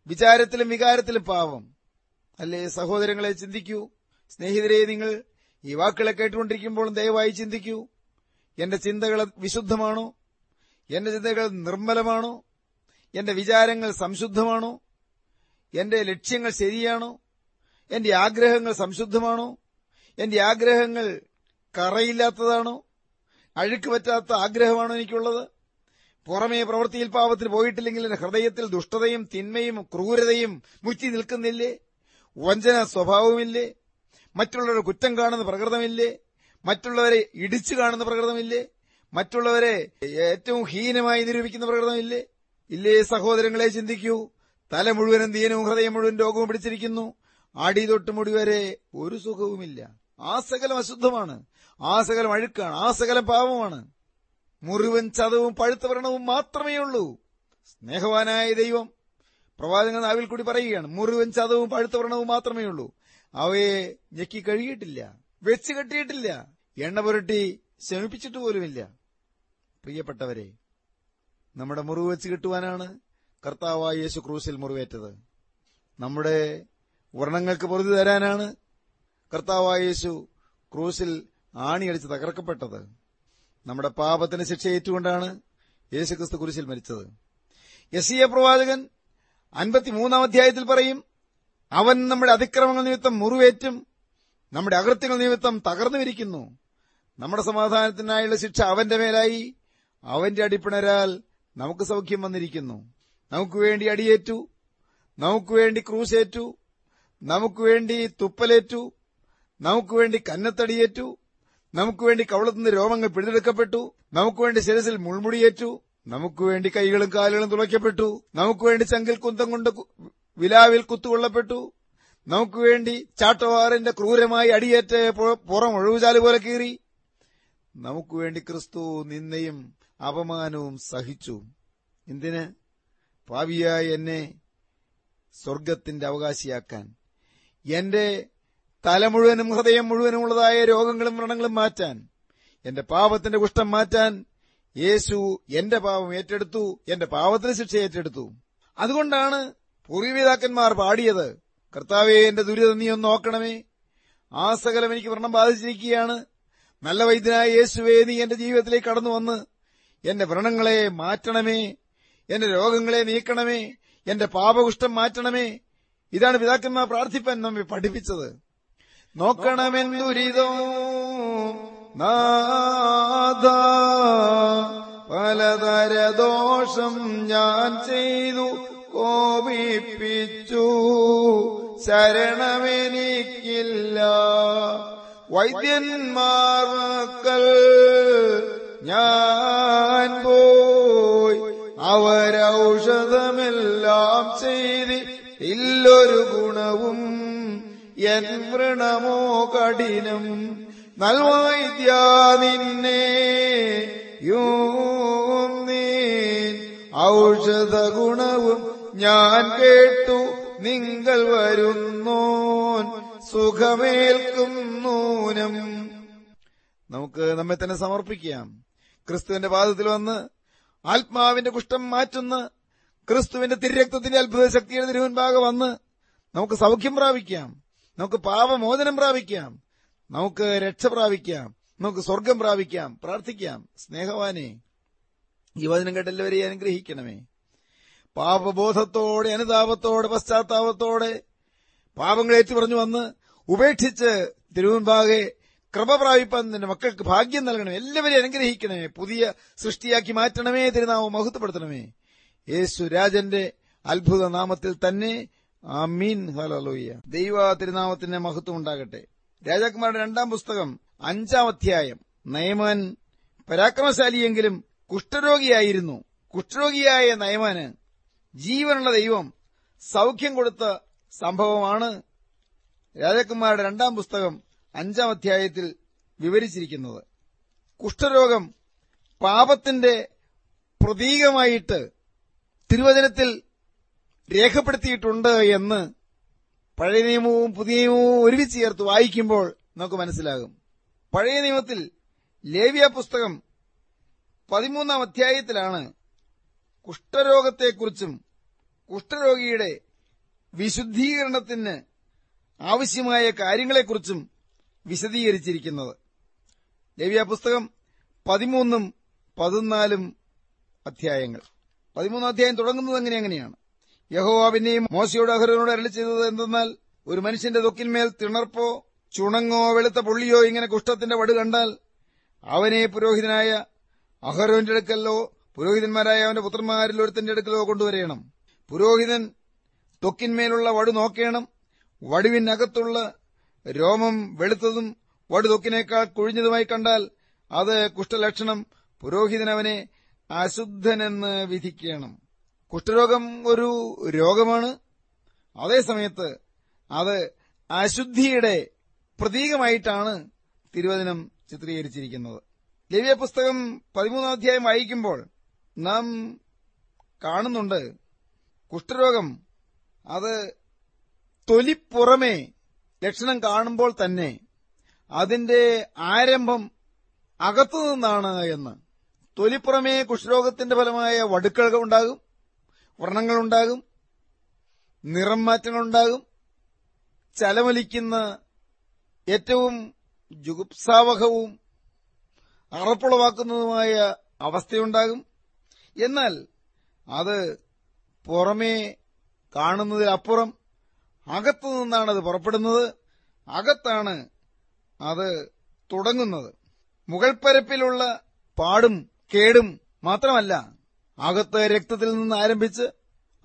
വിചാരത്തിലും വികാരത്തിലും പാവം. അല്ലേ സഹോദരങ്ങളെ ചിന്തിക്കൂ. സ്നേഹിതരെ നിങ്ങൾ ഈ വാക്കുകളെ കേട്ടുകൊണ്ടിരിക്കുമ്പോൾ ദയവായി ചിന്തിക്കൂ. എന്റെ ചിന്തകൾ വിശുദ്ധമാണോ? എന്റെ ചിന്തകൾ നിർമ്മലമാണോ? എന്റെ വിചാരങ്ങൾ സംശുദ്ധമാണോ? എന്റെ ലക്ഷ്യങ്ങൾ ശരിയാണോ? എന്റെ ആഗ്രഹങ്ങൾ സംശുദ്ധമാണോ? എന്റെ ആഗ്രഹങ്ങൾ കറയില്ലാത്തതാണോ? അഴുക്ക് പറ്റാത്ത ആഗ്രഹമാണോ എനിക്കുള്ളത്? പുറമേ പ്രവൃത്തിയിൽ പാവത്തിൽ പോയിട്ടില്ലെങ്കിൽ എന്റെ ഹൃദയത്തിൽ ദുഷ്ടതയും തിന്മയും ക്രൂരതയും മുറ്റി നിൽക്കുന്നില്ലേ? വഞ്ചന സ്വഭാവമില്ലേ മറ്റുള്ളവരെ കുറ്റം കാണുന്ന പ്രകൃതമില്ലേ? മറ്റുള്ളവരെ ഇടിച്ചു കാണുന്ന പ്രകൃതമില്ലേ? മറ്റുള്ളവരെ ഏറ്റവും ഹീനമായി നിരൂപിക്കുന്ന പ്രകൃതമില്ലേ? ഇല്ലേ സഹോദരങ്ങളെ ചിന്തിക്കൂ. തല മുഴുവനും ദീനവും ഹൃദയം മുഴുവൻ രോഗവും പിടിച്ചിരിക്കുന്നു. അടി തൊട്ട് മുടി വരെ ഒരു സുഖവുമില്ല. ആ സകലം അശുദ്ധമാണ്. ആ സകലം അഴുക്കാണ്. ആ സകലം പാവമാണ് മുറിവൻ ചതവും പഴുത്ത വ്രണവും മാത്രമേ ഉള്ളൂ. സ്നേഹവാനായ ദൈവം പ്രവാചകൻ നാവിൽ കൂടി പറയുകയാണ് മുറിവൻ ചതവും പഴുത്ത വ്രണവും മാത്രമേ ഉള്ളൂ. അവയെ ഞെക്കി കഴുകിയിട്ടില്ല വെച്ച് കെട്ടിയിട്ടില്ല എണ്ണ പുരട്ടി ശമിപ്പിച്ചിട്ട് പോലുമില്ല. പ്രിയപ്പെട്ടവരെ നമ്മുടെ മുറിവ് വെച്ച് കിട്ടുവാനാണ് കർത്താവായ യേശു ക്രൂസിൽ മുറിവേറ്റത്. നമ്മുടെ വ്രണങ്ങൾക്ക് പൊറുതി തരാനാണ് കർത്താവായ യേശു ക്രൂസിൽ ആണിയടിച്ച് തകർക്കപ്പെട്ടത്. നമ്മുടെ പാപത്തിന് ശിക്ഷ ഏറ്റുകൊണ്ടാണ് യേശുക്രിസ്തു കുരിശിൽ മരിച്ചത്. യസിയ പ്രവാചകൻ അൻപത്തിമൂന്നാം അധ്യായത്തിൽ പറയും അവൻ നമ്മുടെ അതിക്രമങ്ങൾ നിമിത്തം മുറിവേറ്റും നമ്മുടെ അകൃത്യങ്ങൾ നിമിത്തം തകർന്നു വിരിക്കുന്നു. നമ്മുടെ സമാധാനത്തിനായുള്ള ശിക്ഷ അവന്റെ മേലായി അവന്റെ അടിപ്പിണരാൽ നമുക്ക് സൗഖ്യം വന്നിരിക്കുന്നു. നമുക്ക് വേണ്ടി അടിയേറ്റു നമുക്ക് വേണ്ടി ക്രൂശേറ്റു നമുക്ക് വേണ്ടി തുപ്പലേറ്റു നമുക്ക് വേണ്ടി കന്നത്തടിയേറ്റു നമുക്ക് വേണ്ടി കവളത്തുനിന്ന് രോമങ്ങൾ പിടിതെടുക്കപ്പെട്ടു നമുക്ക് വേണ്ടി ശിരസിൽ മുൾമുടിയേറ്റു നമുക്ക് വേണ്ടി കൈകളും കാലുകളും തുളയ്ക്കപ്പെട്ടു നമുക്ക് വേണ്ടി ചങ്കിൽ കുന്തം കൊണ്ട് വിലാവിൽ കുത്തുകൊള്ളപ്പെട്ടു. നമുക്ക് വേണ്ടി ചാട്ടവാറിന്റെ ക്രൂരമായി അടിയേറ്റ പുറം ഒഴിവുചാൽ പോലെ കീറി. നമുക്ക് വേണ്ടി ക്രിസ്തു നിന്നയും അപമാനവും സഹിച്ചു. എന്തിന്? പാവിയായ എന്നെ സ്വർഗത്തിന്റെ അവകാശിയാക്കാൻ. എന്റെ തല മുഴുവനും ഹൃദയം മുഴുവനും ഉള്ളതായ രോഗങ്ങളും വ്രണങ്ങളും മാറ്റാൻ. എന്റെ പാപത്തിന്റെ കുഷ്ഠം മാറ്റാൻ യേശു എന്റെ പാപം ഏറ്റെടുത്തു എന്റെ പാപത്തിന് ശിക്ഷ ഏറ്റെടുത്തു. അതുകൊണ്ടാണ് പൂർവീതാക്കന്മാർ പാടിയത് കർത്താവെ എന്റെ ദുരിതം നീ ഒന്ന് നോക്കണമേ. ആ സകലം എനിക്ക് വ്രണം ബാധിച്ചിരിക്കുകയാണ്. നല്ല വൈദ്യനായ യേശുവേ നീ എന്റെ ജീവിതത്തിലേക്ക് കടന്നു വന്ന് എന്റെ വ്രണങ്ങളെ മാറ്റണമേ. എന്റെ രോഗങ്ങളെ നീക്കണമേ. എന്റെ പാപകുഷ്ടം മാറ്റണമേ. ഇതാണ് പിതാക്കന്മാർ പ്രാർത്ഥിപ്പാൻ നമ്മെ പഠിപ്പിച്ചത്. നോക്കണമെൻ ദുരിതോ നാദാ പലതര ദോഷം ഞാൻ ചെയ്തു. കോപിപ്പിച്ചു. ശരണമെനിക്കില്ല. വൈദ്യന്മാർക്കൽ ഞാൻ പോയി. അവരൗഷധമെല്ലാം ചെയ്ത് ഇല്ലൊരു ഗുണവും എൻ വൃണമോ കഠിനം. നൽവൈദ്യ നിന്നെ യൂം നീ ഔഷധ ഗുണവും ഞാൻ കേട്ടു നിങ്ങൾ വരുന്നോൻ സുഖമേൽക്കും നൂനം. നമുക്ക് നമ്മെ തന്നെ സമർപ്പിക്കാം. ക്രിസ്തുവിന്റെ പാദത്തിൽ വന്ന് ആത്മാവിന്റെ കുഷ്ഠം മാറ്റുന്ന ക്രിസ്തുവിന്റെ തിരരക്തത്തിന്റെ അത്ഭുത ശക്തിയുടെ തിരുമുൻപാകെ വന്ന് നമുക്ക് സൗഖ്യം പ്രാപിക്കാം. നമുക്ക് പാപമോചനം പ്രാപിക്കാം. നമുക്ക് രക്ഷ പ്രാപിക്കാം. നമുക്ക് സ്വർഗം പ്രാപിക്കാം. പ്രാർത്ഥിക്കാം. സ്നേഹവാനെ ഈ വചനം കേട്ടെല്ലാവരെയും അനുഗ്രഹിക്കണമേ. പാപബോധത്തോടെ അനുതാപത്തോടെ പശ്ചാത്താപത്തോടെ പാപങ്ങൾ ഏറ്റുപറഞ്ഞു വന്ന് ഉപേക്ഷിച്ച് തിരുവൻപാകെ കൃപ പ്രാപിപ്പാൻ നിന്റെ മക്കൾക്ക് ഭാഗ്യം നൽകണം എല്ലാവരെയും അനുഗ്രഹിക്കണമേ. പുതിയ സൃഷ്ടിയാക്കി മാറ്റണമേ. തിരുനാമം മഹത്വപ്പെടുത്തണമേ. യേശു രാജന്റെ അത്ഭുത നാമത്തിൽ തന്നെ ആമീൻ. ഹലോയ്യ ദൈവ തിരുനാമത്തിന്റെ മഹത്വം ഉണ്ടാകട്ടെ. രാജാക്കുമാരുടെ രണ്ടാം പുസ്തകം അഞ്ചാം അധ്യായം. നയമാൻ പരാക്രമശാലിയെങ്കിലും കുഷ്ഠരോഗിയായിരുന്നു. കുഷ്ഠരോഗിയായ നയമാന് ജീവനുള്ള ദൈവം സൗഖ്യം കൊടുത്ത സംഭവമാണ് രാജാക്കന്മാരുടെ രണ്ടാം പുസ്തകം അഞ്ചാം അധ്യായത്തിൽ വിവരിച്ചിരിക്കുന്നത്. കുഷ്ഠരോഗം പാപത്തിന്റെ പ്രതീകമായിട്ട് തിരുവചനത്തിൽ രേഖപ്പെടുത്തിയിട്ടുണ്ട് എന്ന് പഴയ നിയമവും പുതിയ നിയമവും ഒരുമിച്ച് ചേർത്ത് വായിക്കുമ്പോൾ നമുക്ക് മനസ്സിലാകും. പഴയ നിയമത്തിൽ ലേവ്യ പുസ്തകം പതിമൂന്നാം അധ്യായത്തിലാണ് കുഷ്ഠരോഗത്തെക്കുറിച്ചും കുഷ്ഠരോഗിയുടെ വിശുദ്ധീകരണത്തിന് ആവശ്യമായ കാര്യങ്ങളെക്കുറിച്ചും വിശദീകരിച്ചിരിക്കുന്നത്. ലേവ്യ പുസ്തകം പതിമൂന്നും പതിനാലും അധ്യായങ്ങൾ. പതിമൂന്നാം അധ്യായം തുടങ്ങുന്നത് എങ്ങനെ എങ്ങനെയാണ് യഹോവ മോശയോട് അഹരോനോട് അരളി ചെയ്തത് എന്തെന്നാൽ ഒരു മനുഷ്യന്റെ തൊക്കിന്മേൽ തിണർപ്പോ ചുണങ്ങോ വെളുത്ത പുള്ളിയോ ഇങ്ങനെ കുഷ്ഠത്തിന്റെ വടു കണ്ടാൽ അവനെ പുരോഹിതനായ അഹരോന്റെ അടുക്കലോ പുരോഹിതന്മാരായ അവന്റെ പുത്രന്മാരിൽ ഒരുത്തിന്റെ അടുക്കലോ കൊണ്ടുവരേണം. പുരോഹിതൻ തൊക്കിന്മേലുള്ള വടു നോക്കേണം. വടുവിനകത്തുള്ള രോമം വെളുത്തതും വടു തൊക്കിനേക്കാൾ കുഴിഞ്ഞതുമായി കണ്ടാൽ അത് കുഷ്ഠലക്ഷണം. പുരോഹിതനവനെ അശുദ്ധനെന്ന് വിധിക്കണം. കുഷ്ഠരോഗം ഒരു രോഗമാണ്. അതേസമയത്ത് അത് അശുദ്ധിയുടെ പ്രതീകമായിട്ടാണ് തിരുവചനം ചിത്രീകരിച്ചിരിക്കുന്നത്. ലവ്യ പുസ്തകം പതിമൂന്നാം അധ്യായം വായിക്കുമ്പോൾ നാം കാണുന്നുണ്ട് കുഷ്ഠരോഗം അത് തൊലിപ്പുറമേ ലക്ഷണം കാണുമ്പോൾ തന്നെ അതിന്റെ ആരംഭം അകത്തു നിന്നാണ് എന്ന്. തൊലിപ്പുറമേ കുഷ്ഠരോഗത്തിന്റെ ഫലമായ വടുക്കൾ ഉണ്ടാകും വ്രണങ്ങളുണ്ടാകും നിറം മാറ്റങ്ങളുണ്ടാകും ചലമലിക്കുന്ന ഏറ്റവും ജുഗുപ്സാവഹവും അറപ്പുളവാക്കുന്നതുമായ അവസ്ഥയുണ്ടാകും. എന്നാൽ അത് പുറമേ കാണുന്നതിലപ്പുറം അകത്തു നിന്നാണ് അത് പുറപ്പെടുന്നത്. അകത്താണ് അത് തുടങ്ങുന്നത്. മുകൾപ്പരപ്പിലുള്ള പാടും കേടും മാത്രമല്ല അകത്ത് രക്തത്തിൽ നിന്ന് ആരംഭിച്ച്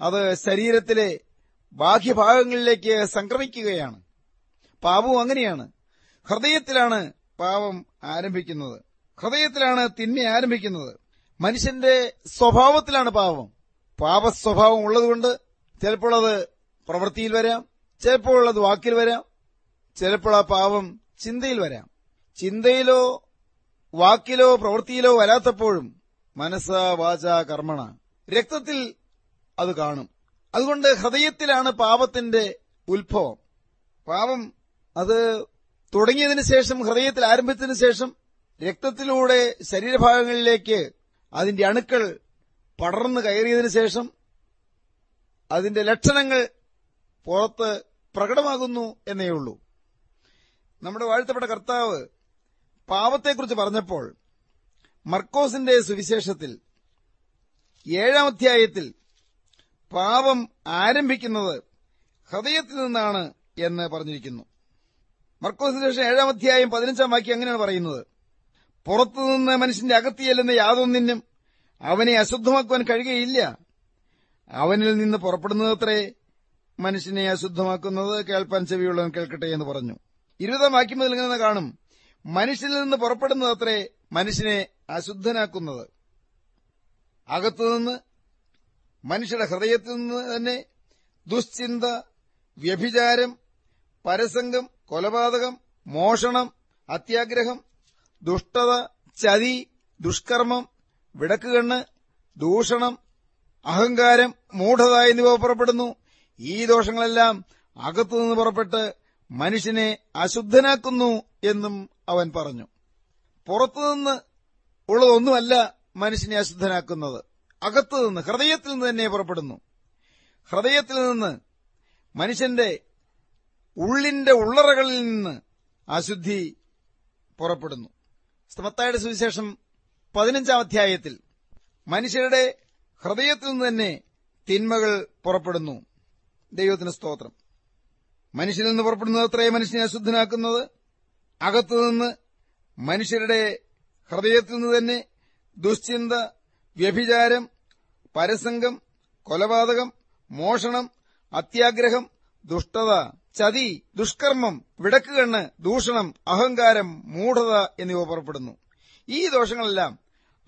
അത് ശരീരത്തിലെ ബാഹ്യഭാഗങ്ങളിലേക്ക് സംക്രമിക്കുകയാണ്. പാപവും അങ്ങനെയാണ്. ഹൃദയത്തിലാണ് പാപം ആരംഭിക്കുന്നത്. ഹൃദയത്തിലാണ് തിന്മ ആരംഭിക്കുന്നത്. മനുഷ്യന്റെ സ്വഭാവത്തിലാണ് പാപം. പാപസ്വഭാവം ഉള്ളതുകൊണ്ട് ചിലപ്പോൾ അത് പ്രവൃത്തിയിൽ വരാം ചിലപ്പോൾ അത് വാക്കിൽ വരാം ചിലപ്പോൾ ആ പാപം ചിന്തയിൽ വരാം. ചിന്തയിലോ വാക്കിലോ പ്രവൃത്തിയിലോ വരാത്തപ്പോഴും മനസ്സ വാച കർമ്മണ. രക്തത്തിൽ അത് കാണും. അതുകൊണ്ട് ഹൃദയത്തിലാണ് പാപത്തിന്റെ ഉത്ഭവം. പാപം അത് തുടങ്ങിയതിനു ശേഷം ഹൃദയത്തിൽ ആരംഭിച്ചതിനു ശേഷം രക്തത്തിലൂടെ ശരീരഭാഗങ്ങളിലേക്ക് അതിന്റെ അണുക്കൾ പടർന്നു കയറിയതിനു ശേഷം അതിന്റെ ലക്ഷണങ്ങൾ പുറത്ത് പ്രകടമാകുന്നു എന്നേയുള്ളൂ നമ്മുടെ വാഴ്ത്തപ്പെട്ട കർത്താവ് പാപത്തെക്കുറിച്ച് പറഞ്ഞപ്പോൾ മർക്കോസിന്റെ സുവിശേഷത്തിൽ ഏഴാം അധ്യായത്തിൽ പാപം ആരംഭിക്കുന്നത് ഹൃദയത്തിൽ നിന്നാണ് എന്ന് പറഞ്ഞിരിക്കുന്നു. മർക്കോസിന് ശേഷം ഏഴാം അധ്യായം പതിനഞ്ചാം വാക്യം അങ്ങനെയാണ് പറയുന്നത്. പുറത്തുനിന്ന് മനുഷ്യന്റെ അകത്തിയല്ലെന്ന് യാതൊന്നിനും അവനെ അശുദ്ധമാക്കുവാൻ കഴിയുകയില്ല. അവനിൽ നിന്ന് പുറപ്പെടുന്നതത്രേ മനുഷ്യനെ അശുദ്ധമാക്കുന്നത് കേൾപ്പാൻ ചെവിയുള്ളവൻ കേൾക്കട്ടെ എന്ന് പറഞ്ഞു. ഇരുപതാം വാക്യം ഇങ്ങനെ കാണും. മനുഷ്യനിൽ നിന്ന് പുറപ്പെടുന്നതത്രേ മനുഷ്യനെ അശുദ്ധനാക്കുന്നത്. അകത്തുനിന്ന് മനുഷ്യരുടെ ഹൃദയത്തിൽ നിന്ന് തന്നെ ദുശ്ചിന്ത വ്യഭിചാരം പരസംഗം കൊലപാതകം മോഷണം അത്യാഗ്രഹം ദുഷ്ടത ചതി ദുഷ്കർമ്മം വിടക്കുകണ്ണ് ദൂഷണം അഹങ്കാരം മൂഢത എന്നിവ പുറപ്പെടുന്നു. ഈ ദോഷങ്ങളെല്ലാം അകത്തുനിന്ന് പുറപ്പെട്ട് മനുഷ്യനെ അശുദ്ധനാക്കുന്നു എന്നും അവൻ പറഞ്ഞു. പുറത്തുനിന്ന് ഉള്ളതൊന്നുമല്ല മനുഷ്യനെ അശുദ്ധനാക്കുന്നത്. അകത്തുനിന്ന് ഹൃദയത്തിൽ നിന്ന് തന്നെ പുറപ്പെടുന്നു. ഹൃദയത്തിൽ നിന്ന് മനുഷ്യന്റെ ഉള്ളിന്റെ ഉള്ളറകളിൽ നിന്ന് അശുദ്ധി പുറപ്പെടുന്നു. സ്മത്തായുടെ സുവിശേഷം പതിനഞ്ചാം അധ്യായത്തിൽ മനുഷ്യരുടെ ഹൃദയത്തിൽ നിന്ന് തന്നെ തിന്മകൾ പുറപ്പെടുന്നു. ദൈവത്തിന് സ്തോത്രം. മനുഷ്യനിൽ നിന്ന് പുറപ്പെടുന്നത് അത്രേ മനുഷ്യനെ അശുദ്ധനാക്കുന്നത്? അകത്തുനിന്ന് മനുഷ്യരുടെ ഹൃദയത്തിൽ നിന്ന് തന്നെ ദുശ്ചിന്ത വ്യഭിചാരം പരസംഗം കൊലപാതകം മോഷണം അത്യാഗ്രഹം ദുഷ്ടത ചതി ദുഷ്കർമ്മം വിടക്കുകണ്ണ് ദൂഷണം അഹങ്കാരം മൂഢത എന്നിവ പുറപ്പെടുന്നു. ഈ ദോഷങ്ങളെല്ലാം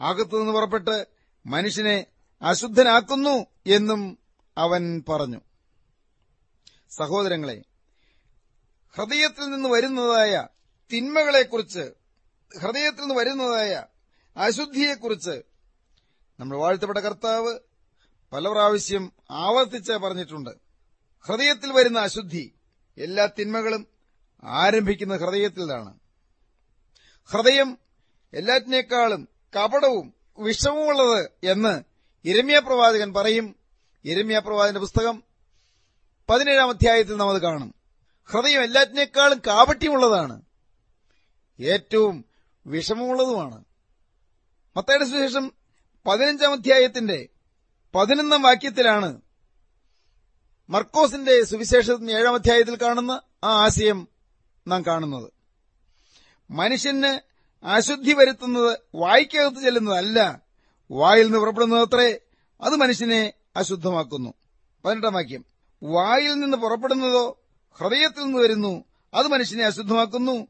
അകത്തുനിന്ന് പുറപ്പെട്ട് മനുഷ്യനെ അശുദ്ധനാക്കുന്നു എന്നും അവൻ പറഞ്ഞു. സഹോദരങ്ങളെ ഹൃദയത്തിൽ നിന്ന് വരുന്നതായ തിന്മകളെക്കുറിച്ച് ഹൃദയത്തിൽ നിന്ന് വരുന്നതായ അശുദ്ധിയെക്കുറിച്ച് നമ്മൾ വാഴ്ത്തപ്പെട്ട കർത്താവ് പല പ്രാവശ്യം ആവർത്തിച്ച് പറഞ്ഞിട്ടുണ്ട്. ഹൃദയത്തിൽ വരുന്ന അശുദ്ധി എല്ലാ തിന്മകളും ആരംഭിക്കുന്ന ഹൃദയത്തിലാണ്. ഹൃദയം എല്ലാറ്റിനേക്കാളും കപടവും വിഷമുള്ളത് എന്ന് ഇരമ്യ പ്രവാചകൻ പറയും. ഇരമ്യ പ്രവാചകന്റെ പുസ്തകം പതിനേഴാം അധ്യായത്തിൽ നമ്മൾ കാണും. ഹൃദയം എല്ലാറ്റിനേക്കാളും കാപട്യമുള്ളതാണ്. ഏറ്റവും വിഷമമുള്ളതുമാണ്. മത്തയുടെ സുശേഷം പതിനഞ്ചാം അധ്യായത്തിന്റെ പതിനൊന്നാം വാക്യത്തിലാണ് മർക്കോസിന്റെ സുവിശേഷത്തിന് ഏഴാം അധ്യായത്തിൽ കാണുന്ന ആ ആശയം നാം കാണുന്നത്. മനുഷ്യന് അശുദ്ധി വരുത്തുന്നത് വായിക്കകത്ത് ചെല്ലുന്നതല്ല. വായിൽ നിന്ന് പുറപ്പെടുന്നതത്രേ അത് മനുഷ്യനെ അശുദ്ധമാക്കുന്നു. പതിനെട്ടാം വാക്യം. വായിൽ നിന്ന് പുറപ്പെടുന്നതോ ഹൃദയത്തിൽ നിന്ന് വരുന്നു അത് മനുഷ്യനെ അശുദ്ധമാക്കുന്നു.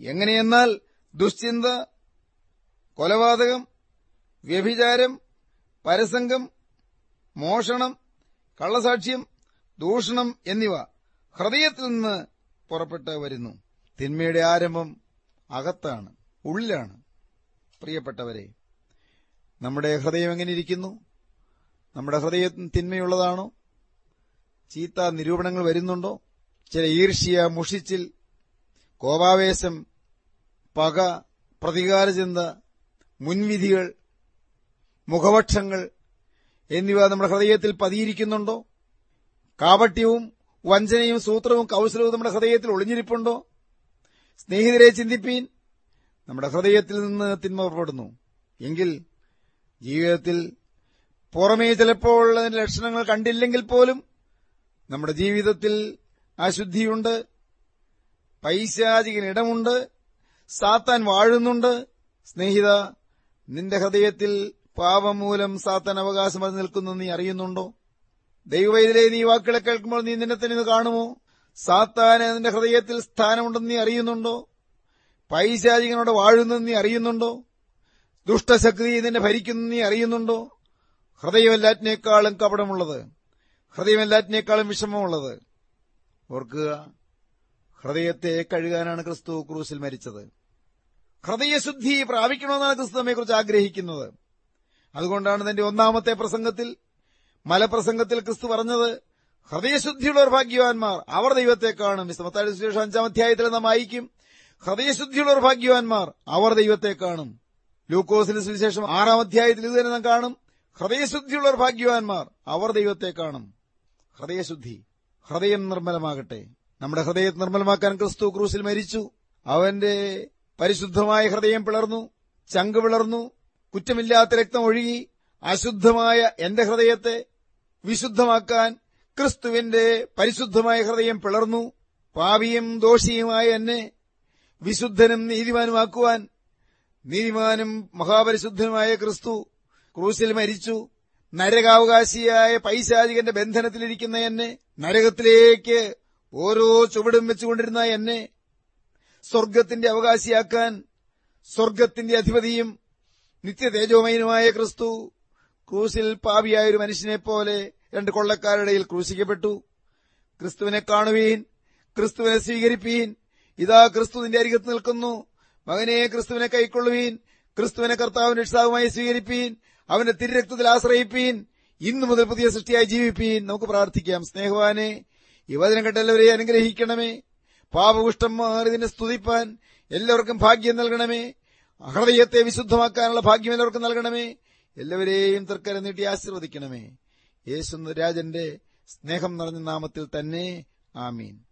എങ്ങനെയെന്നാൽ ദുശ്ചിന്ത കൊലപാതകം വ്യഭിചാരം പരസംഗം മോഷണം കള്ളസാക്ഷ്യം ദൂഷണം എന്നിവ ഹൃദയത്തിൽ നിന്ന് പുറപ്പെട്ട് വരുന്നു. തിന്മയുടെ ആരംഭം അകത്താണ്. ഉള്ളിലാണ്. പ്രിയപ്പെട്ടവരെ നമ്മുടെ ഹൃദയം എങ്ങനെ ഇരിക്കുന്നു? നമ്മുടെ ഹൃദയം തിന്മയുള്ളതാണോ? ചീത്ത നിരൂപണങ്ങൾ വരുന്നുണ്ടോ? ചില ഈർഷ്യ മുഷിച്ചിൽ കോപാവേശം പക പ്രതികാരചിന്ത മുൻവിധികൾ മുഖപക്ഷങ്ങൾ എന്നിവ നമ്മുടെ ഹൃദയത്തിൽ പതിയിരിക്കുന്നുണ്ടോ? കാപട്യവും വഞ്ചനയും സൂത്രവും കൗശലവും നമ്മുടെ ഹൃദയത്തിൽ ഒളിഞ്ഞിരിപ്പുണ്ടോ? സ്നേഹിതരെ ചിന്തിപ്പീൻ നമ്മുടെ ഹൃദയത്തിൽ നിന്ന് തിന്മ പുറപ്പെടുന്നു. എങ്കിൽ ജീവിതത്തിൽ പുറമേ ചിലപ്പോൾ അതിന്റെ ലക്ഷണങ്ങൾ കണ്ടില്ലെങ്കിൽ പോലും നമ്മുടെ ജീവിതത്തിൽ അശുദ്ധിയുണ്ട് പൈശാചികനിടമുണ്ട് സാത്താൻ വാഴുന്നുണ്ട്. സ്നേഹിത നിന്റെ ഹൃദയത്തിൽ പാപം മൂലം സാത്താൻ അവകാശം അത് നിൽക്കുന്നു നീ അറിയുന്നുണ്ടോ? ദൈവവൈദ്യരെ നീ വാക്കുകളെ കേൾക്കുമ്പോൾ നീ നിന്നെ തന്നെ കാണുമോ? സാത്താൻ നിന്റെ ഹൃദയത്തിൽ സ്ഥാനമുണ്ടെന്ന് നീ അറിയുന്നുണ്ടോ? പൈശാചികനോട് വാഴുന്നത് നീ അറിയുന്നുണ്ടോ? ദുഷ്ടശക്തി നിന്നെ ഭരിക്കുന്നു നീ അറിയുന്നുണ്ടോ? ഹൃദയമെല്ലാറ്റിനേക്കാളും കപടമുള്ളത്. ഹൃദയമെല്ലാറ്റിനേക്കാളും വിഷമമുള്ളത്. ഓർക്കുക ഹൃദയത്തെ കഴുകാനാണ് ക്രിസ്തു ക്രൂസിൽ മരിച്ചത്. ഹൃദയശുദ്ധി പ്രാപിക്കണമെന്നാണ് ക്രിസ്തു നമ്മെക്കുറിച്ച് ആഗ്രഹിക്കുന്നത്. അതുകൊണ്ടാണ് തന്റെ ഒന്നാമത്തെ പ്രസംഗത്തിൽ മലപ്രസംഗത്തിൽ ക്രിസ്തു പറഞ്ഞത് ഹൃദയശുദ്ധിയുള്ളവർ ഭാഗ്യവാന്മാർ അവർ ദൈവത്തെ കാണും വിശ്വമത്തായ സുശേഷം അഞ്ചാം അധ്യായത്തിൽ നാം വായിക്കും ഹൃദയശുദ്ധിയുള്ളവർ ഭാഗ്യവാന്മാർ. അവർ ദൈവത്തെ കാണും. ലൂക്കോസിന് സുവിശേഷം ആറാം അധ്യായത്തിൽ ഇത് തന്നെ കാണും. ഹൃദയശുദ്ധിയുള്ളവർ ഭാഗ്യവാന്മാർ. അവർ ദൈവത്തെ കാണും. ഹൃദയശുദ്ധി ഹൃദയം നിർമ്മലമാകട്ടെ. നമ്മുടെ ഹൃദയം നിർമ്മലമാക്കാൻ ക്രിസ്തു ക്രൂസിൽ മരിച്ചു. അവന്റെ പരിശുദ്ധമായ ഹൃദയം പിളർന്നു. ചങ്ക് പിളർന്നു കുറ്റമില്ലാത്ത രക്തം ഒഴുകി. അശുദ്ധമായ എന്റെ ഹൃദയത്തെ വിശുദ്ധമാക്കാൻ ക്രിസ്തുവിന്റെ പരിശുദ്ധമായ ഹൃദയം പിളർന്നു. പാപിയും ദോഷിയുമായ എന്നെ വിശുദ്ധനും നീതിമാനുമാക്കുവാൻ നീതിമാനും മഹാപരിശുദ്ധനുമായ ക്രിസ്തു ക്രൂശിൽ മരിച്ചു. നരകാവകാശിയായ പൈശാചികന്റെ ബന്ധനത്തിലിരിക്കുന്ന എന്നെ നരകത്തിലേക്ക് ഓരോ ചുവടും വെച്ചുകൊണ്ടിരുന്ന എന്നെ സ്വർഗത്തിന്റെ അവകാശിയാക്കാൻ സ്വർഗത്തിന്റെ അധിപതിയും നിത്യതേജോമയനുമായ ക്രിസ്തു ക്രൂസിൽ പാപിയായ ഒരു മനുഷ്യനെപ്പോലെ രണ്ട് കൊള്ളക്കാരുടെ ക്രൂശിക്കപ്പെട്ടു. ക്രിസ്തുവിനെ കാണുവീൻ ക്രിസ്തുവിനെ സ്വീകരിപ്പീൻ ഇതാ ക്രിസ്തു നിന്റെ അരികത്ത് നിൽക്കുന്നു. മകനെ ക്രിസ്തുവിനെ കൈക്കൊള്ളുവീൻ. ക്രിസ്തുവിനെ കർത്താവിന്റെ രക്ഷിതാവുമായി സ്വീകരിപ്പീൻ. അവന്റെ തിരുരക്തത്തിൽ ആശ്രയിപ്പീൻ. ഇന്നു മുതൽ പുതിയ സൃഷ്ടിയായി ജീവിപ്പീൻ. നമുക്ക് പ്രാർത്ഥിക്കാം. സ്നേഹവാനെ ഈ കേട്ട അനുഗ്രഹിക്കണമേ. പാപകുഷ്ടം മാറിതിനെ സ്തുതിപ്പാൻ എല്ലാവർക്കും ഭാഗ്യം നൽകണമേ. ഹൃദയത്തെ വിശുദ്ധമാക്കാനുള്ള ഭാഗ്യം എല്ലാവർക്കും നൽകണമേ. എല്ലാവരെയും തൃക്കരം നീട്ടി ആശീർവദിക്കണമേ. യേശു രാജന്റെ സ്നേഹം നിറഞ്ഞ നാമത്തിൽ തന്നെ ആമീൻ.